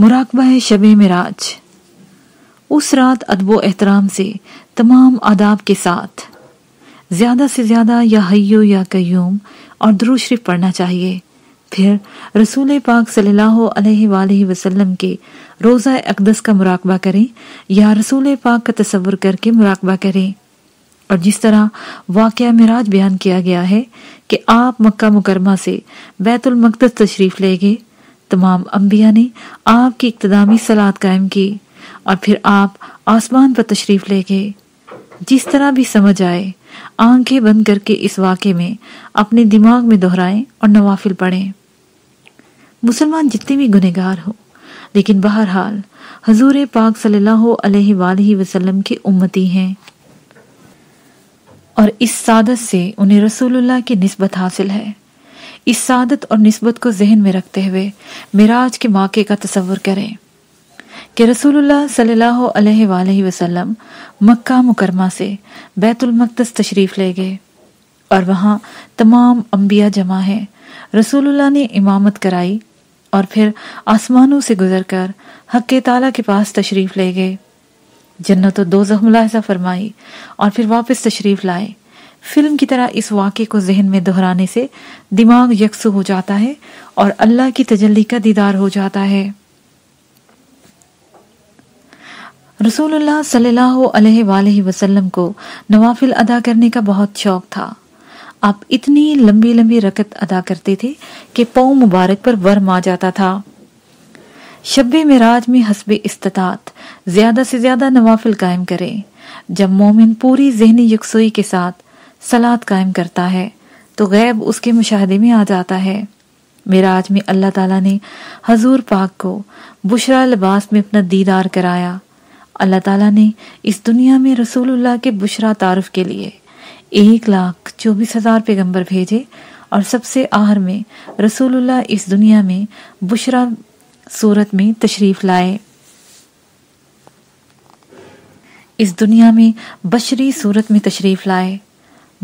مراقبہ شب مراج اس رات ادب و احترام سے تمام آداب کے ساتھ زیادہ سے زیادہ یا حیو یا قیوم اور درو شریف پڑھنا چاہیے۔ پھر رسول پاک صلی اللہ علیہ وآلہ وسلم کے روزہ اقدس کا مراقبہ کریں یا رسول پاک کا تصور کر کے مراقبہ کریں۔ اور جس طرح واقعہ مراج بیان کیا گیا ہے کہ آپ مکہ مکرمہ سے بیت المقدس تشریف لے گئے تمام انبیاء نے آپ کی اقتدامی سلاد قائم کی اور پھر آپ آسمان پر تشریف لے گئے۔ جس طرح بھی سمجھ آئے، آنکھیں بند کر کے اس واقعے میں اپنے دماغ میں دہرائیں اور نوافل پڑھیں۔ مسلمان جتنے بھی گنہگار ہو لیکن بہرحال حضور پاک صلی اللہ علیہ وآلہ وسلم کے امتی ہیں۔ اور اس سعادت سے انہیں رسول اللہ کی نسبت حاصل ہے۔ اس سعادت اور نسبت کو ذہن میں رکھتے ہوئے مراج کے موقع کا تصور کریں کہ رسول اللہ صلی اللہ علیہ وآلہ وسلم مکہ مکرمہ سے بیت المقدس تشریف لے گئے اور وہاں تمام انبیاء جمع ہیں۔ رسول اللہ نے امامت کرائی اور پھر آسمانوں سے گزر کر حق تعالیٰ کے پاس تشریف لے گئے۔ جنت و دو ملاحظہ فرمائی اور پھر واپس تشریف لائے۔ فلم کی طرح اس واقعے کو ذہن میں دہرانے سے دماغ یکسو ہو جاتا ہے اور اللہ کی تجلی کا دیدار ہو جاتا ہے۔ رسول اللہ صلی اللہ علیہ وآلہ وسلم کو نوافل ادا کرنے کا بہت شوق تھا۔ آپ اتنی لمبی لمبی رکت ادا کرتے تھے کہ پاؤں مبارک پر ورم آ جاتا تھا۔ شب مراج میں حسب استطاعت زیادہ سے زیادہ نوافل قائم کرے جب مومن پوری ذہنی یکسوئی کے ساتھ سلاد قائم کرتا ہے، تو غیب اس کے مشاہدے میں آ جاتا ہے۔ مراج میں اللہ تعالیٰ نے حضور پاک کو بشرا لباس میں اپنا دیدار کرایا۔ اللہ تعالیٰ نے اس دنیا میں رسول اللہ کے بشرا تعارف کے لیے ایک لاکھ چوبیس ہزار پیغمبر بھیجے اور سب سے آہر میں رسول اللہ اس دنیا میں بشرا صورت میں تشریف لائے۔ اس دنیا میں بشری صورت میں تشریف لائے۔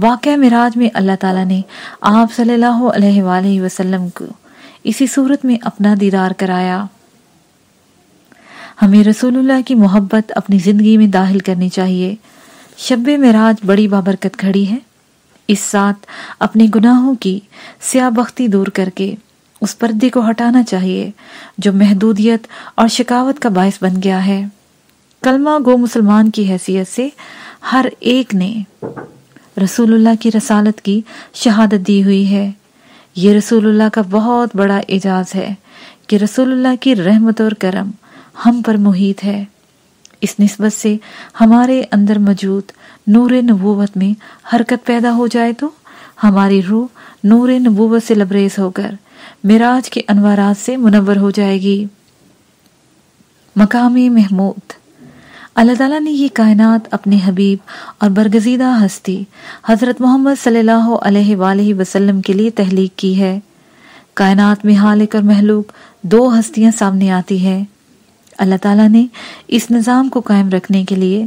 واقعہ مراج میں اللہ تعالیٰ نے آپ صلی اللہ علیہ وآلہ وسلم کو اسی صورت میں اپنا دیدار کرایا۔ ہمیں رسول اللہ کی محبت اپنی زندگی میں داخل کرنی چاہیے۔ شب مراج بڑی بابرکت کھڑی ہے۔ اس ساتھ اپنے گناہوں کی سیاہ بختی دور کر کے اس پردے کو ہٹانا چاہیے جو محدودیت اور شکاوت کا باعث بن گیا ہے۔ کلمہ گو مسلمان کی حیثیت سے ہر ایک نے رسول اللہ کی رسالت کی شہادت دی ہوئی ہے۔ یہ رسول اللہ کا بہت بڑا اعجاز ہے کہ رسول اللہ کی رحمت اور کرم ہم پر محیط ہے۔ اس نسبت سے ہمارے اندر موجود نور نبوت میں حرکت پیدا ہو جائے تو ہماری روح نور نبوت سے لبریز ہو کر مراج کے انوارات سے منور ہو جائے گی۔ مقامی محمود اللہ تعالیٰ نے یہ کائنات اپنے حبیب اور برگزیدہ ہستی حضرت محمد صلی اللہ علیہ وآلہ وسلم کے لیے تحلیق کی ہے۔ کائنات میں حالق اور محلوق دو ہستیاں سامنے آتی ہے اللہ تعالیٰ نے اس نظام کو قائم رکھنے کے لیے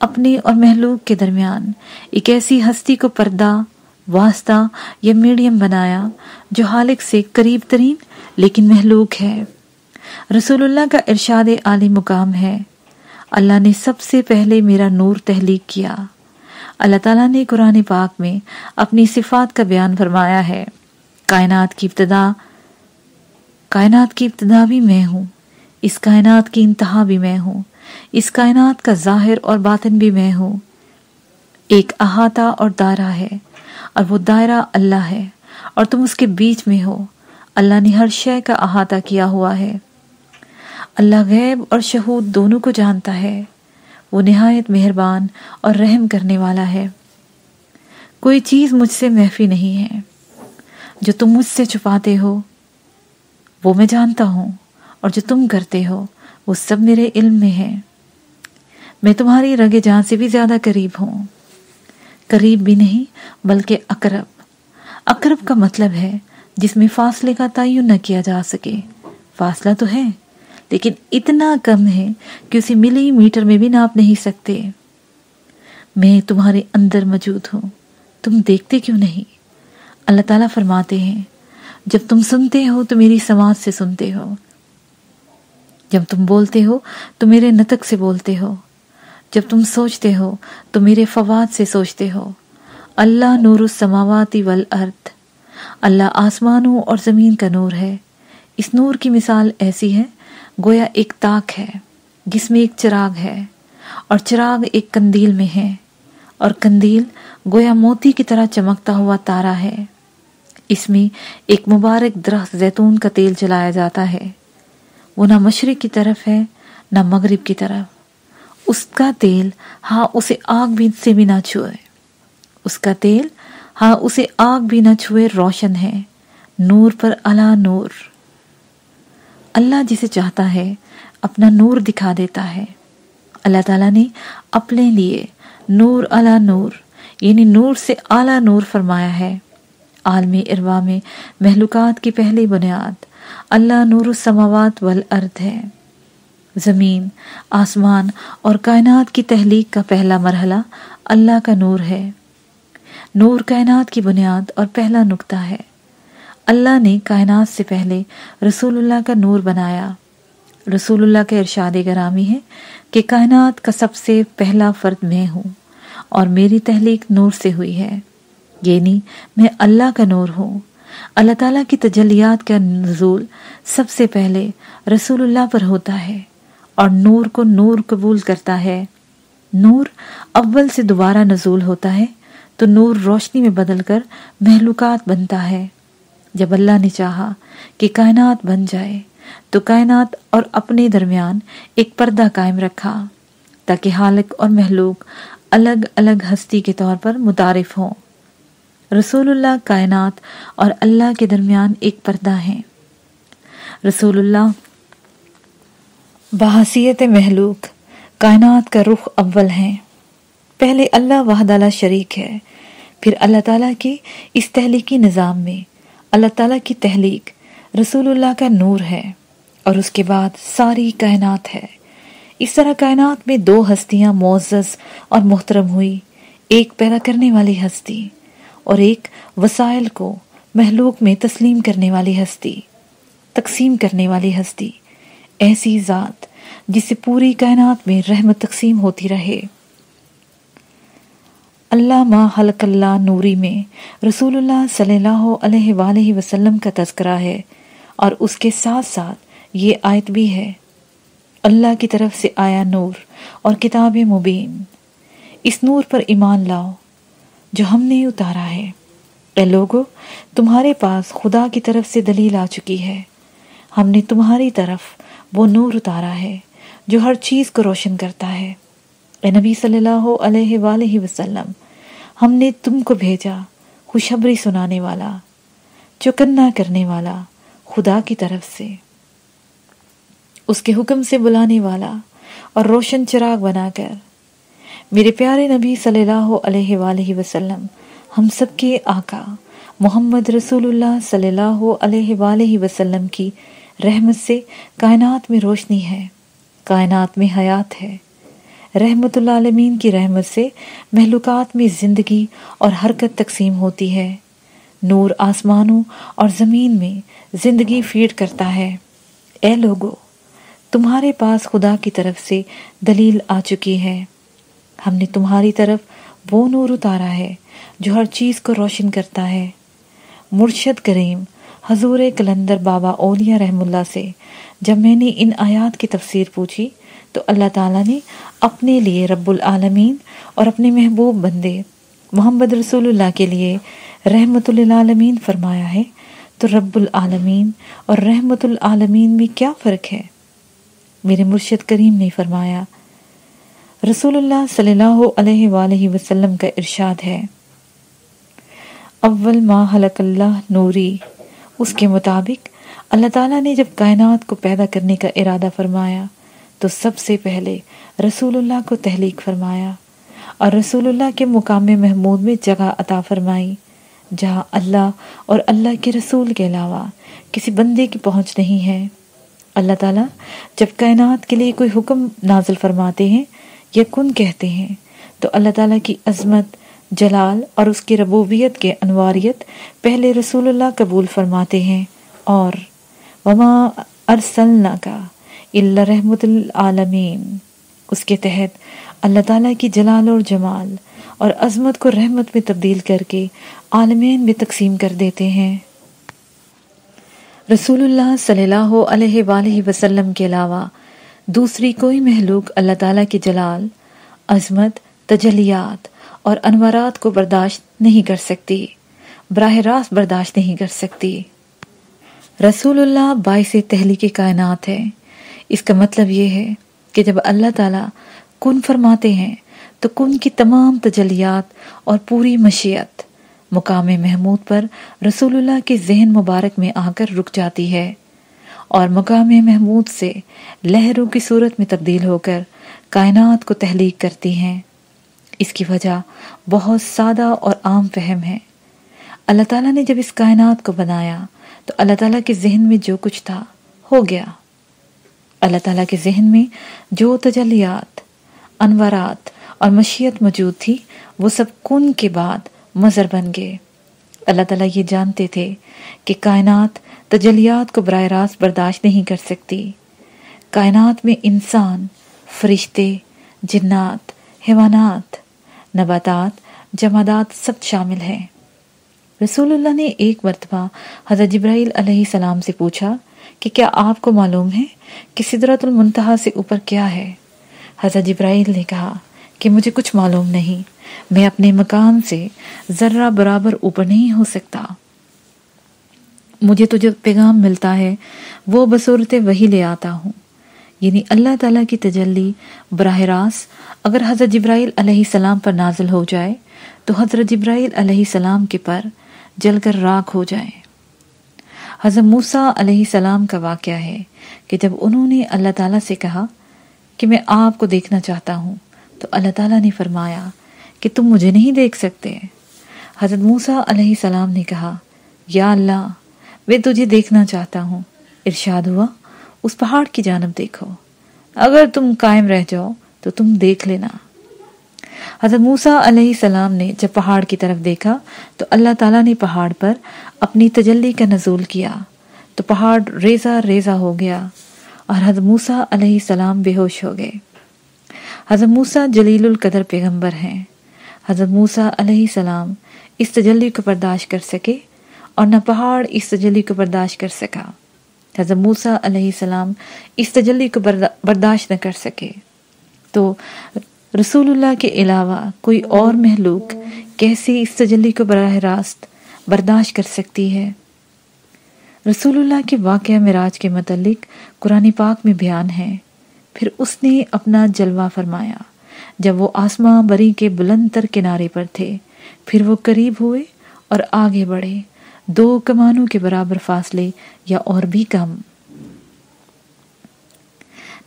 اپنے اور محلوق کے درمیان ایک ایسی ہستی کو پردہ، واسطہ یا میڈیم بنایا جو حالق سے قریب ترین لیکن محلوق ہے۔ رسول اللہ کا ارشاد عالی مقام ہے۔ اللہ نے سب سے پہلے میرا نور تحلیق کیا۔ اللہ تعالیٰ نے قرآن پاک میں اپنی صفات کا بیان فرمایا ہے۔ کائنات کی ابتدا، کائنات کی ابتدا بھی میں ہوں۔ اس کائنات کی انتہا بھی میں ہوں۔ اس کائنات کا ظاہر اور باطن بھی میں ہوں۔ ایک احاطہ اور دائرہ ہے اور وہ دائرہ اللہ ہے اور تم اس کے بیچ میں ہو۔ اللہ نے ہر شے کا احاطہ کیا ہوا ہے۔ اللہ غیب اور شہود دونوں کو جانتا ہے۔ وہ نہایت مہربان اور رحم کرنے والا ہے۔ کوئی چیز مجھ سے محفی نہیں ہے۔ جو تم مجھ سے چھپاتے ہو، وہ میں جانتا ہوں، اور جو تم کرتے ہو، وہ سب میرے علم میں ہے۔ میں تمہاری رگ جان سے بھی زیادہ قریب ہوں۔ قریب بھی نہیں، بلکہ اقرب۔ اقرب کا مطلب ہے جس میں فاصلے کا تعین نہ کیا جا سکے۔ فاصلہ تو ہے۔ لیکن اتنا کم ہے کہ اسے ملی میٹر میں بھی ناپ نہیں سکتے۔ میں تمہارے اندر موجود ہوں۔ تم دیکھتے کیوں نہیں؟ اللہ تعالیٰ فرماتے ہیں، جب تم سنتے ہو تو میری سماج سے سنتے ہو۔ جب تم بولتے ہو تو میرے نتک سے بولتے ہو۔ جب تم سوچتے ہو تو میرے فواد سے سوچتے ہو۔ اللہ نور السماواتی والارض۔ اللہ آسمانوں اور زمین کا نور ہے۔ اس نور کی مثال ایسی ہے گویا ایک تاک ہے، جس میں ایک چراغ ہے، اور چراغ ایک کندیل میں ہے، اور کندیل گویا موتی کی طرح چمکتا ہوا تارا ہے۔ اس میں ایک مبارک درخت زیتون کا تیل جلایا جاتا ہے۔ وہ نہ مشرق کی طرف ہے، نہ مغرب کی طرف۔ اس کا تیل ہاں اسے آگ بھی سے بھی نہ چھوئے۔ اس کا تیل ہاں اسے آگ بھی نہ چھوئے روشن ہے۔ نور پر اللہ نور۔ اللہ جسے چاہتا ہے اپنا نور دکھا دیتا ہے۔ اللہ تعالیٰ نے اپنے لیے نور اللہ نور یعنی نور سے اعلیٰ نور فرمایا ہے۔ عالمی اروا میں محلوقات کی پہلی بنیاد اللہ نور السماوات والارض ہے۔ زمین، آسمان اور کائنات کی تحلیق کا پہلا مرحلہ اللہ کا نور ہے۔ نور کائنات کی بنیاد اور پہلا نقطہ ہے۔ اللہ نے کائنات سے پہلے رسول اللہ کا نور بنایا۔ رسول اللہ کا ارشاد گرامی ہے کہ کائنات کا سب سے پہلا فرد میں ہوں اور میری تحلیق نور سے ہوئی ہے۔ یعنی میں اللہ کا نور ہوں۔ اللہ تعالیٰ کی تجلیات کا نزول سب سے پہلے رسول اللہ پر ہوتا ہے اور نور کو نور قبول کرتا ہے۔ نور اول سے دوبارہ نزول ہوتا ہے تو نور روشنی میں بدل کر محلوقات بنتا ہے۔ جب اللہ نے چاہا کہ کائنات بن جائے، تو کائنات اور اپنے درمیان ایک پردہ قائم رکھا تاکہ حالق اور محلوق الگ الگ ہستی کے طور پر متعارف ہوں۔ رسول اللہ کائنات اور اللہ کے درمیان ایک پردہ ہے رسول اللہ، بحثیت محلوق کائنات کا رخ اول ہیں۔ پہلے اللہ وحد شریک ہے، پھر اللہ تعالیٰ کے اس تحلیقی نظام میں اللہ تعالیٰ کی تحلیق رسول اللہ کا نور ہے اور اس کے بعد ساری کائنات ہے۔ اس طرح کائنات میں دو ہستیاں معزز اور محترم ہوئی، ایک پیدا کرنے والی ہستی اور ایک وسائل کو محلوق میں تسلیم کرنے والی ہستی، تقسیم کرنے والی ہستی۔ ایسی ذات جس سے پوری کائنات میں رحمت تقسیم ہوتی رہے۔ اللہ ما حلق اللہ نوری میں رسول اللہ صلی اللہ علیہ وآلہ وسلم کا تذکرہ ہے اور اس کے ساتھ ساتھ یہ آیت بھی ہے۔ اللہ کی طرف سے آیا نور اور کتاب مبین۔ اس نور پر ایمان لاؤ جو ہم نے اتارا ہے۔ اے لوگو، تمہارے پاس خدا کی طرف سے دلیل آ چکی ہے۔ ہم نے تمہاری طرف وہ نور اتارا ہے جو ہر چیز کو روشن کرتا ہے۔ اے نبی صلی اللہ علیہ وآلہ وسلم، ہم نے تم کو بھیجا خوشبری سنانے والا چکنا کرنے والا خدا کی طرف سے۔ اس کے حکم سے بلانے والا اور روشن چراغ بنا کر۔ میرے پیارے نبی صلی اللہ علیہ وآلہ وسلم، ہم سب کے آقا محمد رسول اللہ صلی اللہ علیہ وآلہ وسلم کی رحمت سے کائنات میں روشنی ہے، کائنات میں حیات ہے۔ رحمت اللہ عالمین کی رحمت سے محلوقات میں زندگی اور حرکت تقسیم ہوتی ہے۔ نور آسمانوں اور زمین میں زندگی فیڈ کرتا ہے۔ اے لوگو، تمہارے پاس خدا کی طرف سے دلیل آ چکی ہے۔ ہم نے تمہاری طرف وہ نور اتارا ہے جو ہر چیز کو روشن کرتا ہے۔ مرشد کریم حضور کلندر بابا اولیا رحم اللہ سے، جب میں نے ان آیات کی تفسیر پوچھی، تو اللہ تعالیٰ نے اپنے لیے رب العالمین اور اپنے محبوب بندے محمد رسول اللہ کے لیے رحمت للعالمین فرمایا ہے۔ تو رب العالمین اور رحمت العالمین میں کیا فرق ہے؟ میرے مرشد کریم نے فرمایا، رسول اللہ صلی اللہ علیہ وآلہ وسلم کا ارشاد ہے، اول ما حلق اللہ نوری اس کے مطابق اللہ تعالیٰ نے جب کائنات کو پیدا کرنے کا ارادہ فرمایا، تو سب سے پہلے رسول اللہ کو تحلیق فرمایا اور رسول اللہ کے مقام محمود میں جگہ عطا فرمائی، جہاں اللہ اور اللہ کے رسول کے علاوہ کسی بندے کی پہنچ نہیں ہے۔ اللہ تعالیٰ جب کائنات کے لیے کوئی حکم نازل فرماتے ہیں یا کن کہتے ہیں، تو اللہ تعالیٰ کی عظمت جلال اور اس کی ربوبیت کے انواریت پہلے رسول اللہ قبول فرماتے ہیں اور وما ارسلنا کا اللہ رحمت العالمین۔ اس کے تحت اللہ تعالیٰ کی جلال اور جمال اور عظمت کو رحمت میں تبدیل کر کے عالمین میں تقسیم کر دیتے ہیں۔ رسول اللہ صلی اللہ علیہ وآلہ وسلم کے علاوہ دوسری کوئی محلوق اللہ تعالیٰ کی جلال، عظمت، تجلیات اور انوارات کو برداشت نہیں کر سکتی۔ براہ راست برداشت نہیں کر سکتی۔ رسول اللہ باعث تحلیق کائنات ہے۔ اس کا مطلب یہ ہے کہ جب اللہ تعالیٰ کن فرماتے ہیں، تو کن کی تمام تجلیات اور پوری مشیت مقام محمود پر رسول اللہ کے ذہن مبارک میں آ کر رک جاتی ہے اور مقام محمود سے لہروں کی صورت میں تبدیل ہو کر کائنات کو تحلیق کرتی ہیں۔ اس کی وجہ بہت سادہ اور عام فہم ہے۔ اللہ تعالیٰ نے جب اس کائنات کو بنایا، تو اللہ تعالیٰ کے ذہن میں جو کچھ تھا، ہو گیا۔ اللہ تعالیٰ کے ذہن میں جو تجلیات، انورات اور مشیت موجود تھی، وہ سب کن کے بعد مظر بن گئے۔ اللہ تعالیٰ یہ جانتے تھے کہ کائنات تجلیات کو براہ راست برداشت نہیں کر سکتی۔ کائنات میں انسان، فرشتے، جنات، حیوانات نباتات، جمادات سب شامل ہیں۔ رسول اللہ نے ایک مرتبہ حضرت جبرائیل علیہ السلام سے پوچھا کہ کیا آپ کو معلوم ہے کہ صدرت المنتہا سے اوپر کیا ہے؟ حضرت جبرائیل نے کہا کہ مجھے کچھ معلوم نہیں، میں اپنے مکان سے ذرہ برابر اوپر نہیں ہو سکتا۔ مجھے تو جو پیغام ملتا ہے وہ بصورت وہی لے آتا ہوں۔ یعنی اللہ تعالیٰ کی تجلی براہ راست اگر حضرت جبرائیل علیہ السلام پر نازل ہو جائے، تو حضرت جبرائیل علیہ السلام کے پر جل کر راک ہو جائیں حضرت موسیٰ علیہ السلام کا واقعہ ہے کہ جب انہوں نے اللہ تعالیٰ سے کہا کہ میں آپ کو دیکھنا چاہتا ہوں، تو اللہ تعالیٰ نے فرمایا کہ تم مجھے نہیں دیکھ سکتے۔ حضرت موسیٰ علیہ السلام نے کہا، یا اللہ، میں تجھے دیکھنا چاہتا ہوں۔ ارشاد ہوا۔ اس پہاڑ کی جانب دیکھو۔ اگر تم قائم رہ جاؤ، تو تم دیکھ لینا۔ حضرت موسیٰ علیہ السلام نے جب پہاڑ کی طرف دیکھا، تو اللہ تعالیٰ نے پہاڑ پر اپنی تجلی کا نزول کیا۔ تو پہاڑ ریزہ ریزہ ہو گیا اور حضرت موسیٰ علیہ السلام بے ہوش ہو گئے۔ حضرت موسیٰ جلیل القدر پیغمبر ہیں۔ حضرت موسیٰ علیہ السلام اس تجلی کو برداشت کر سکے اور نہ پہاڑ اس تجلی کو برداشت کر سکا۔ حضرت موسیٰ علیہ السلام اس تجلی کو برداشت نہ کر سکے۔ تو رسول اللہ کے علاوہ کوئی اور محلوق کیسے اس تجلی کو براہ راست برداشت کر سکتی ہے؟ رسول اللہ کے واقعہ مراج کے متعلق قرآن پاک میں بیان ہے۔ پھر اس نے اپنا جلوہ فرمایا۔ جب وہ آسماں بری کے بلند تر کنارے پر تھے، پھر وہ قریب ہوئے اور آگے بڑھے۔ دو کمانوں کے برابر فاصلے یا اور بھی کم۔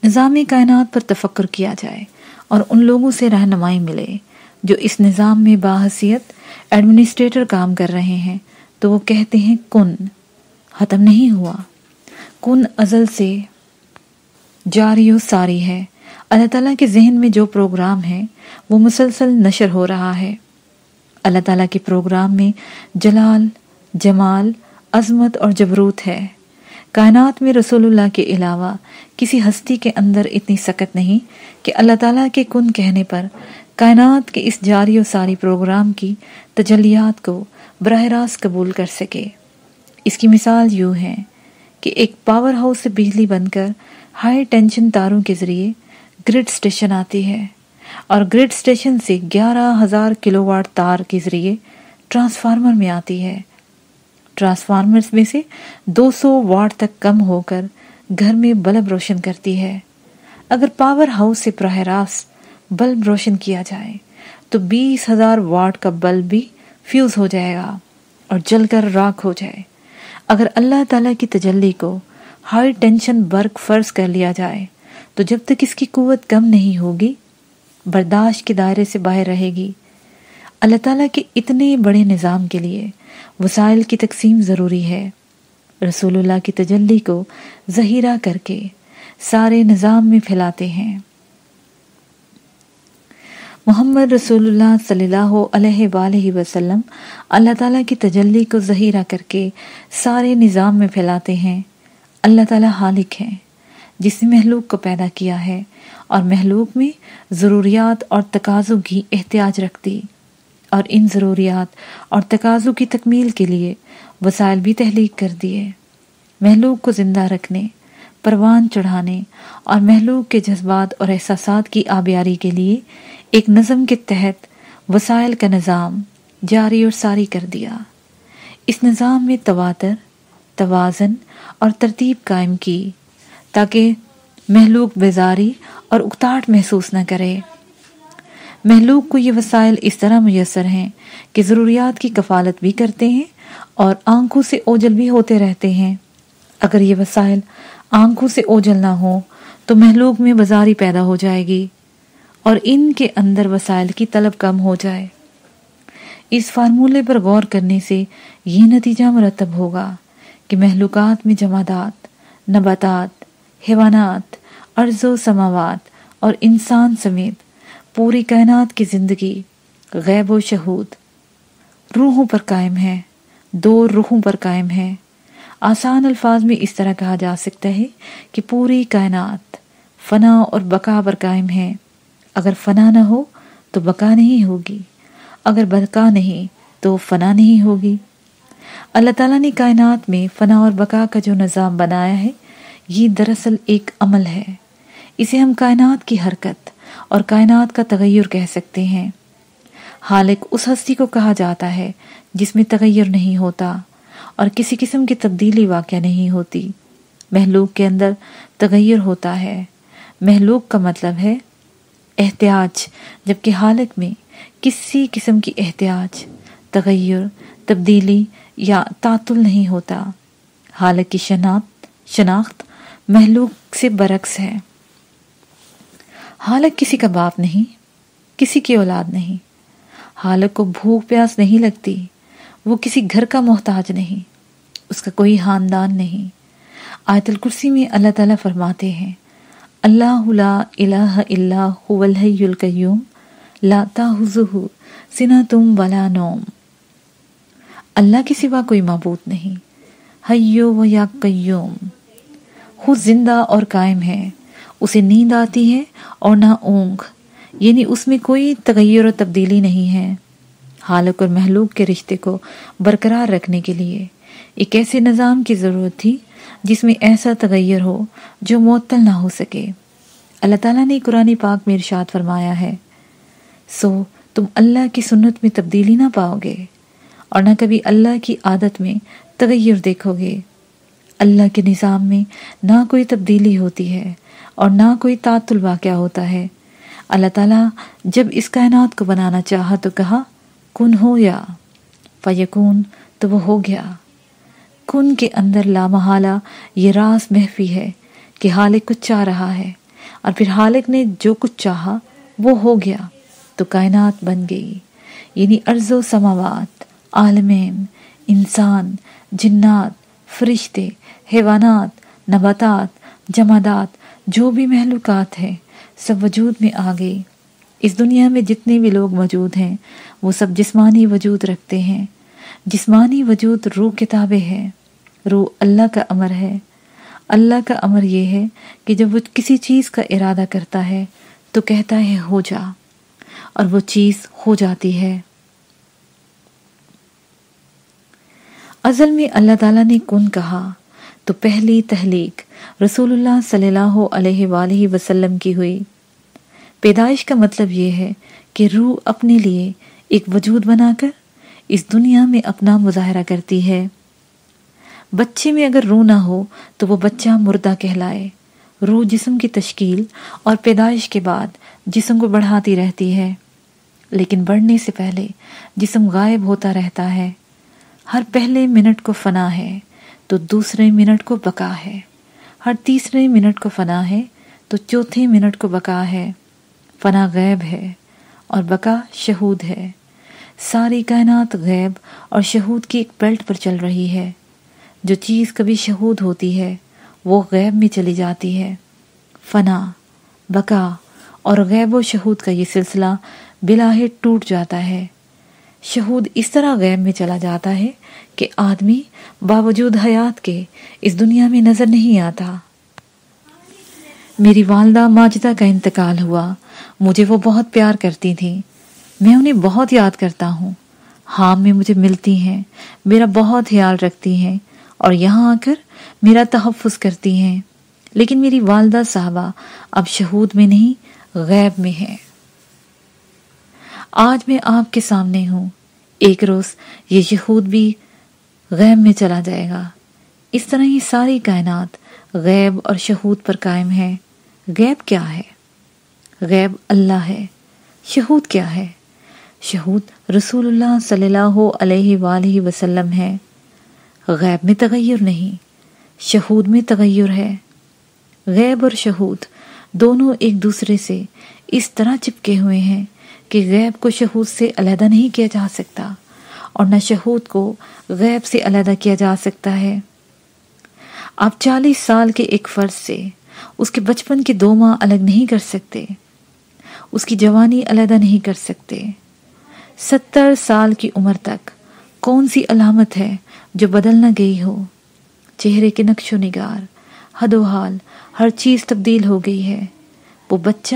نظام کائنات پر تفکر کیا جائے اور ان لوگوں سے رہنمائی ملے جو اس نظام میں باحثیت ایڈمنسٹریٹر کام کر رہے ہیں، تو وہ کہتے ہیں کن۔ ختم نہیں ہوا۔ کن ازل سے جاری و ساری ہے۔ اللہ تعالیٰ کے ذہن میں جو پروگرام ہے، وہ مسلسل نشر ہو رہا ہے۔ اللہ تعالیٰ کے پروگرام میں جلال جمال، عظمت اور جبروت ہے۔ کائنات میں رسول اللہ کے علاوہ کسی ہستی کے اندر اتنی سکت نہیں کہ اللہ تعالیٰ کے کن کہنے پر کائنات کے اس جاری و ساری پروگرام کی تجلیات کو براہ راست قبول کر سکے۔ اس کی مثال یوں ہے کہ ایک پاور ہاؤس سے بجلی بن کر ہائی ٹینشن تاروں کے ذریعے گریڈ سٹیشن آتی ہے اور گریڈ سٹیشن سے گیارہ ہزار کلو واٹ تار کے ذریعے ٹرانسفارمر میں آتی ہے۔ ٹرانسفارمر میں سے دو سو واٹ تک کم ہو کر گھر میں بلب روشن کرتی ہے۔ اگر پاور ہاؤس سے براہ راست بلب روشن کیا جائے، تو بیس ہزار واٹ کا بلب بھی فیوز ہو جائے گا اور جل کر راک ہو جائے۔ اگر اللہ تعالیٰ کی تجلی کو ہائی ٹینشن برق فرض کر لیا جائے، تو جب تک اس کی قوت کم نہیں ہوگی، برداشت کے دائرے سے باہر رہے گی۔ اللہ تعالیٰ کے اتنے بڑے نظام کے لیے وسائل کی تقسیم ضروری ہے۔ رسول اللہ کی تجلی کو ذہیرہ کر کے سارے نظام میں پھیلاتے ہیں۔ محمد رسول اللہ صلی اللہ علیہ وآلہ وسلم اللہ تعالیٰ کی تجلی کو ذہیرہ کر کے سارے نظام میں پھیلاتے ہیں۔ اللہ تعالیٰ حالق ہیں، جس نے محلوق کو پیدا کیا ہے اور محلوق میں ضروریات اور تقاضوں کی احتیاج رکھتی۔ اور ان ضروریات اور تقاضوں کی تکمیل کے لیے وسائل بھی تحلیق کر دیے۔ محلوق کو زندہ رکھنے، پروان چڑھانے اور محلوق کے جذبات اور احساسات کی آبیاری کے لیے ایک نظم کے تحت وسائل کا نظام جاری اور ساری کر دیا۔ اس نظام میں تواتر، توازن اور ترتیب قائم کی تاکہ محلوق بیزاری اور اکتاٹ محسوس نہ کرے۔ محلوق کو یہ وسائل اس طرح میسر ہیں کہ ضروریات کی کفالت بھی کرتے ہیں اور آنکھوں سے اوجل بھی ہوتے رہتے ہیں۔ اگر یہ وسائل آنکھوں سے اوجل نہ ہو تو محلوق میں بازاری پیدا ہو جائے گی اور ان کے اندر وسائل کی طلب کم ہو جائے۔ اس فارمولے پر غور کرنے سے یہ نتیجہ مرتب ہوگا کہ محلوقات میں جمادات، نباتات، حیوانات ارض و سماوات اور انسان سمیت پوری کائنات کی زندگی غیب و شہود۔ روحوں پر قائم ہے، دو روحوں پر قائم ہے۔ آسان الفاظ میں اس طرح کہا جا سکتا ہے کہ پوری کائنات فنا اور بقا پر قائم ہے۔ اگر فنا نہ ہو تو بقا نہیں ہوگی، اگر بقا نہیں تو فنا نہیں ہوگی۔ اللہ تعالیٰ نے کائنات میں فنا اور بقا کا جو نظام بنایا ہے، یہ دراصل ایک عمل ہے۔ اسے ہم کائنات کی حرکت اور کائنات کا تغیر کہہ سکتے ہیں۔ حالق اس ہستی کو کہا جاتا ہے جس میں تغیر نہیں ہوتا اور کسی قسم کی تبدیلی واقع نہیں ہوتی۔ محلوق کے اندر تغیر ہوتا ہے۔ محلوق کا مطلب ہے احتیاج، جبکہ حالق میں کسی قسم کی احتیاج، تغیر، تبدیلی یا تعطل نہیں ہوتا۔ حالق کی شناخت شناخت محلوق سے برعکس ہے۔ حالک کسی کا باپ نہیں، کسی کی اولاد نہیں۔ حالک کو بھوک پیاس نہیں لگتی، وہ کسی گھر کا محتاج نہیں، اس کا کوئی خاندان نہیں۔ آیت الکرسی میں اللہ تعالیٰ فرماتے ہیں، اللہ لا الہ الا هو الحی القیوم، لا تاہزہ سنتم ولا نوم۔ اللہ کے سوا کوئی معبود نہیں حیو و یا قیوم۔ خود زندہ اور قائم ہے۔ اسے نیند آتی ہے اور نہ اونگ۔ یعنی اس میں کوئی تغیر و تبدیلی نہیں ہے۔ حالق اور محلوق کے رشتے کو برقرار رکھنے کے لیے ایک ایسے نظام کی ضرورت تھی جس میں ایسا تغیر ہو جو معطل نہ ہو سکے۔ اللہ تعالیٰ نے قرآن پاک میں ارشاد فرمایا ہے، سو تم اللہ کی سنت میں تبدیلی نہ پاؤ گے اور نہ کبھی اللہ کی عادت میں تغیر دیکھو گے۔ اللہ کے نظام میں نہ کوئی تبدیلی ہوتی ہے۔ اور نہ کوئی تعطل واقع ہوتا ہے۔ اللہ تعالیٰ جب اس کائنات کو بنانا چاہا تو کہا، کن ہو یا؟ فیکون، تو وہ ہو گیا۔ کن کے اندر لامحالہ یہ راز محفی ہے کہ حالق کچھ چاہ رہا ہے۔ اور پھر حالق نے جو کچھ چاہا وہ ہو گیا، تو کائنات بن گئی۔ یعنی ارض و سماوات، عالمین، انسان، جنات، فرشتے، حیوانات، نباتات، جمادات جو بھی محلوقات ہیں، سب وجود میں آ گئی اس دنیا میں جتنے بھی لوگ موجود ہیں، وہ سب جسمانی وجود رکھتے ہیں۔ جسمانی وجود روح کتابیں ہے روح اللہ کا امر ہے۔ اللہ کا امر یہ ہے کہ جب وہ کسی چیز کا ارادہ کرتا ہے، تو کہتا ہے، ہو جا۔ اور وہ چیز ہو جاتی ہے۔ ازل میں اللہ تعالیٰ نے کن کہا؟ تو پہلی تحلیق رسول اللہ صلی اللہ علیہ وآلہ وسلم کی ہوئی۔ پیدائش کا مطلب یہ ہے کہ روح اپنے لیے ایک وجود بنا کر اس دنیا میں اپنا مظاہرہ کرتی ہے۔ بچے میں اگر روح نہ ہو تو وہ بچہ مردہ کہلائے۔ روح جسم کی تشکیل اور پیدائش کے بعد جسم کو بڑھاتی رہتی ہے۔ لیکن بڑھنے سے پہلے جسم غائب ہوتا رہتا ہے۔ ہر پہلے منٹ کو فنا ہے۔ تو دوسرے منٹ کو بقا ہے۔ ہر تیسرے منٹ کو فنا ہے، تو چوتھے منٹ کو بقا ہے۔ فنا غیب ہے اور بقا شہود ہے۔ ساری کائنات غیب اور شہود کی ایک بیلٹ پر چل رہی ہے۔ جو چیز کبھی شہود ہوتی ہے، وہ غیب میں چلی جاتی ہے۔ فنا، بقا اور غیب و شہود کا یہ سلسلہ بلاہ ٹوٹ جاتا ہے۔ شہود اس طرح غیب میں چلا جاتا ہے کہ آدمی باوجود حیات کے اس دنیا میں نظر نہیں آتا۔ میری والدہ ماجدہ کا انتقال ہوا۔ مجھے وہ بہت پیار کرتی تھی میں انہیں بہت یاد کرتا ہوں۔ ہاں میں مجھے ملتی ہیں۔ میرا بہت خیال رکھتی ہیں۔ اور یہاں آ کر میرا تحفظ کرتی ہیں۔ لیکن میری والدہ صاحبہ اب شہود میں نہیں، غیب میں ہے۔ آج میں آپ کے سامنے ہوں۔ ایک روز یہ شہود بھی غیب میں چلا جائے گا۔ اس طرح یہ ساری کائنات غیب اور شہود پر قائم ہے۔ غیب کیا ہے؟ غیب اللہ ہے۔ شہود کیا ہے؟ شہود رسول اللہ صلی اللہ علیہ وآلہ وسلم ہے۔ غیب میں تغیر نہیں، شہود میں تغیر ہے۔ غیب اور شہود دونوں ایک دوسرے سے اس طرح چپکے ہوئے ہیں۔ کہ غیب کو شہود سے علیحدہ نہیں کیا جا سکتا اور نہ شہود کو غیب سے علیحدہ کیا جا سکتا ہے۔ آپ چالیس سال کے ایک فرض سے اس کے بچپن کے دو ماہ الگ نہیں کر سکتے، اس کی جوانی علیحدہ نہیں کر سکتے۔ ستر سال کی عمر تک کون سی علامت ہے جو بدل نہ گئی ہو؟ چہرے کے نقش و نگار، حد و حال، ہر چیز تبدیل ہو گئی ہے۔ وہ بچہ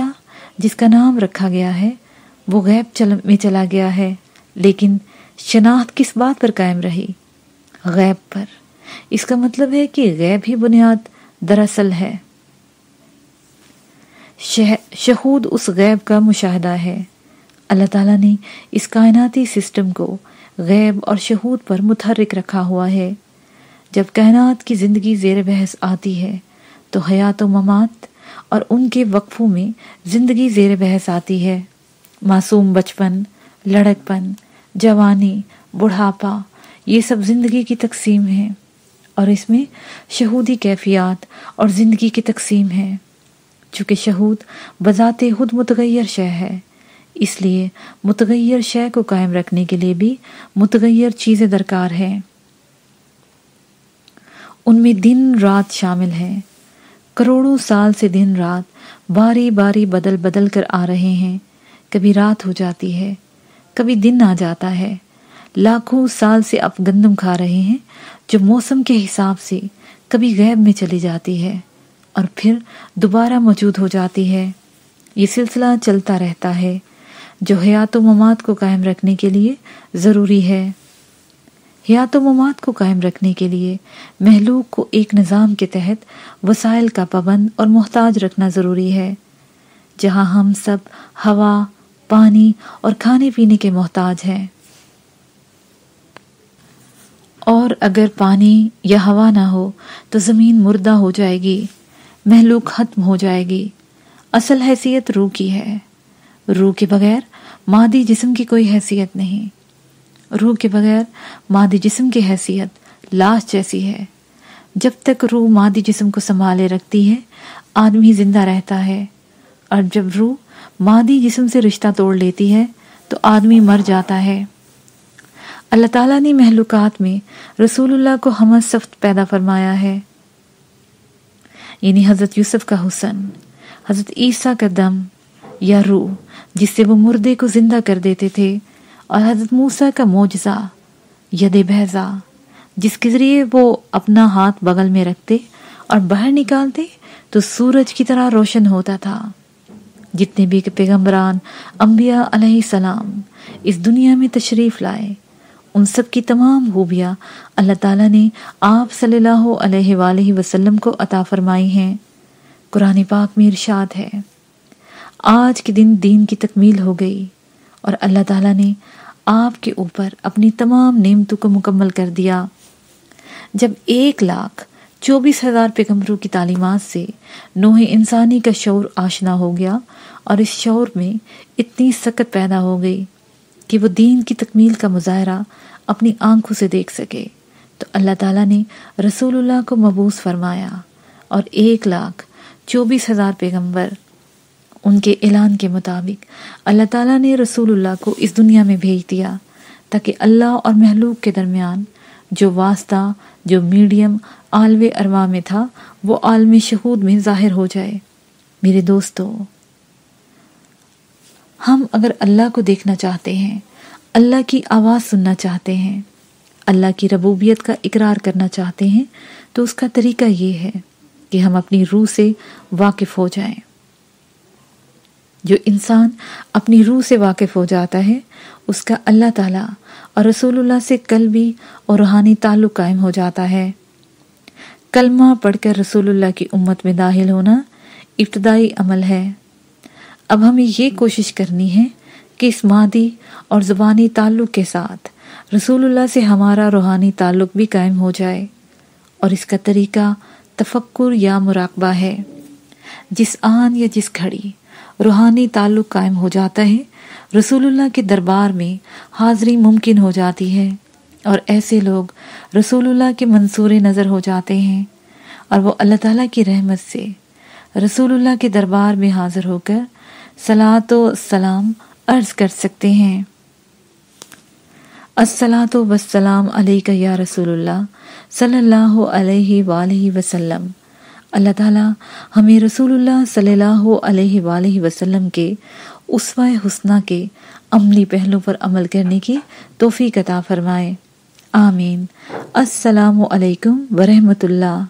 جس کا نام رکھا گیا ہے وہ غیب چل میں چلا گیا ہے، لیکن شناخت کس بات پر قائم رہی؟ غیب پر۔ اس کا مطلب ہے کہ غیب ہی بنیاد دراصل ہے۔ شہود اس غیب کا مشاہدہ ہے۔ اللہ تعالیٰ نے اس کائناتی سسٹم کو غیب اور شہود پر متحرک رکھا ہوا ہے۔ جب کائنات کی زندگی زیر بحث آتی ہے، تو حیات و ممات اور ان کے وقفوں میں زندگی زیر بحث آتی ہے۔ معصوم بچپن لڑک پن جوانی، بڑھاپا، یہ سب زندگی کی تقسیم ہے اور اس میں شہودی کیفیات اور زندگی کی تقسیم ہے چونکہ شہود بذات خود متغیر شے ہے، اس لیے متغیر شے کو قائم رکھنے کے لیے بھی متغیر چیزیں درکار ہیں۔ ان میں دن رات شامل ہیں۔ کروڑوں سال سے دن رات باری باری بدل بدل کر آ رہے ہیں۔ کبھی رات ہو جاتی ہے، کبھی دن آ جاتا ہے۔ لاکھوں سال سے اب گندم کھا رہے ہیں، جو موسم کے حساب سے کبھی غیب میں چلی جاتی ہے اور پھر دوبارہ موجود ہو جاتی ہے۔ یہ سلسلہ چلتا رہتا ہے، جو حیات و ممات کو قائم رکھنے کے لیے ضروری ہے۔ حیات و ممات کو قائم رکھنے کے لیے محلوق کو ایک نظام کے تحت وسائل کا پابند اور محتاج رکھنا ضروری ہے، جہاں ہم سب ہوا پانی اور کھانے پینے کے محتاج ہیں۔ اور اگر پانی یا ہوا نہ ہو تو زمین مردہ ہو جائے گی محلوق ختم ہو جائے گی۔ اصل حیثیت روح کی ہے۔ روح کے بغیر مادی جسم کی کوئی حیثیت نہیں۔ روح کے بغیر مادی جسم کی حیثیت لاش جیسی ہے۔ جب تک روح مادی جسم کو سنبھالے رکھتی ہے، آدمی زندہ رہتا ہے۔ اور جب روح مادی جسم سے رشتہ توڑ لیتی ہے تو آدمی مر جاتا ہے۔ اللہ تعالیٰ نے محلوقات میں رسول اللہ کو ہم صفت پیدا فرمایا ہے۔ یعنی حضرت یوسف کا حسن، حضرت عیسیٰ کا دم یا روح، جس سے وہ مردے کو زندہ کر دیتے تھے، اور حضرت موسیٰ کا موجزہ ید بہزا، جس کے ذریعے وہ اپنا ہاتھ بغل میں رکھتے اور باہر نکالتے تو سورج کی طرح روشن ہوتا تھا۔ جتنے بھی پیغمبران انبیاء علیہ السلام اس دنیا میں تشریف لائے، ان سب کی تمام خوبیاں اللہ تعالیٰ نے آپ صلی اللہ علیہ وآلہ وسلم کو عطا فرمائی ہیں۔ قرآن پاک میں ارشاد ہے، آج کے دن دین کی تکمیل ہو گئی اور اللہ تعالیٰ نے آپ کے اوپر اپنی تمام نعمتوں کو مکمل کر دیا۔ جب ایک لاکھ چوبیس ہزار پیغمبروں کی تعلیمات سے نوح انسانی کا شعور آشنا ہو گیا اور اس شعور میں اتنی سکت پیدا ہو گئی کہ وہ دین کی تکمیل کا مظاہرہ اپنی آنکھوں سے دیکھ سکے۔ تو اللہ تعالیٰ نے رسول اللہ کو مبوس فرمایا اور ایک لاکھ چوبیس ہزار پیغمبر ان کے اعلان کے مطابق اللہ تعالیٰ نے رسول اللہ کو اس دنیا میں بھیج دیا تاکہ اللہ اور محلوق کے درمیان جو واسطہ، جو میڈیم عالم اروا میں تھا، وہ عالم شہود میں ظاہر ہو جائے۔ میرے دوستو، ہم اگر اللہ کو دیکھنا چاہتے ہیں، اللہ کی آواز سننا چاہتے ہیں، اللہ کی ربوبیت کا اقرار کرنا چاہتے ہیں، تو اس کا طریقہ یہ ہے کہ ہم اپنی روح سے واقف ہو جائیں۔ جو انسان اپنی روح سے واقف ہو جاتا ہے، اس کا اللہ تعالیٰ اور رسول اللہ سے قلبی اور روحانی تعلق قائم ہو جاتا ہے۔ کلمہ پڑھ کر رسول اللہ کی امت میں داخل ہونا ابتدائی عمل ہے۔ اب ہمیں یہ کوشش کرنی ہے کہ اس مادی اور زبانی تعلق کے ساتھ رسول اللہ سے ہمارا روحانی تعلق بھی قائم ہو جائے اور اس کا طریقہ تفکر یا مراقبہ ہے۔ جس آن یا جس گھڑی روحانی تعلق قائم ہو جاتا ہے رسول اللہ کے دربار میں حاضری ممکن ہو جاتی ہے اور ایسے لوگ رسول اللہ کے منصور نظر ہو جاتے ہیں اور وہ اللہ تعالیٰ کی رحمت سے رسول اللہ کے دربار میں حاضر ہو کر سلاۃ و سلام عرض کر سکتے ہیں۔ السلاۃ وسلام علیہ یا رسول اللہ صلی اللہ علیہ وآلہ وسلم۔ اللہ تعالیٰ ہمیں رسول اللہ صلی اللہ علیہ وآلہ وسلم کے اسوہ حسنہ کے عملی پہلو پر عمل کرنے کی توفیق عطا فرمائے۔ آمین۔ السلام علیکم ورحمۃ اللہ۔